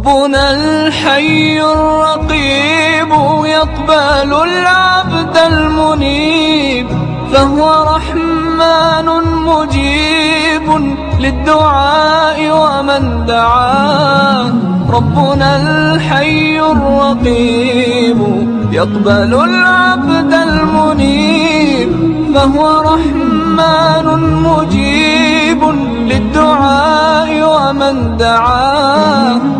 ربنا الحي الرقيب يقبل العبد المنيب فهو رحمن مجيب للدعاء ومن دعاه. ربنا الحي الرقيب يقبل العبد المنيب فهو رحمن مجيب للدعاء ومن دعاه.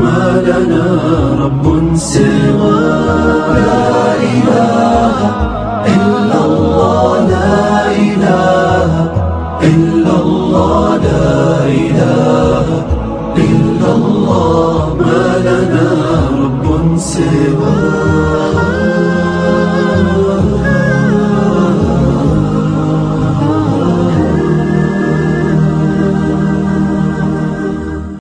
ما لنا رب سوى